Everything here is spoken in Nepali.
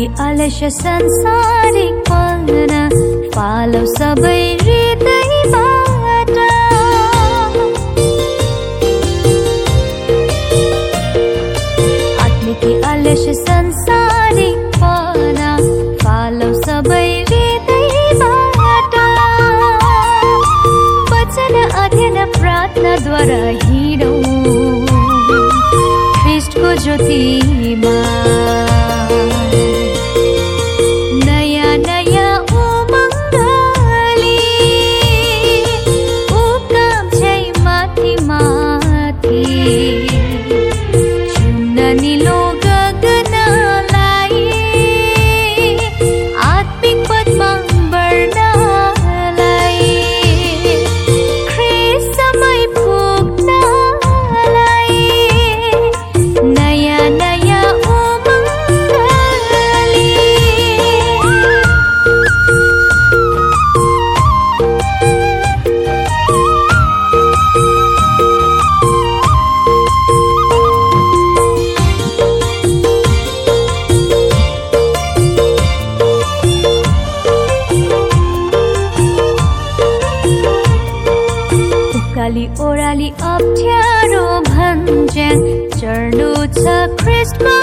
आत्मिकी आलस्य संसारिक पना फालौ सबै हृदयबाट संसारिक पना फालौ सबै हृदयबाट वचन अध्ययन ज्योतिमा। ओराली ओराली अप्ठ्यारो भन्छन् चढ्नु छ क्रिस्मस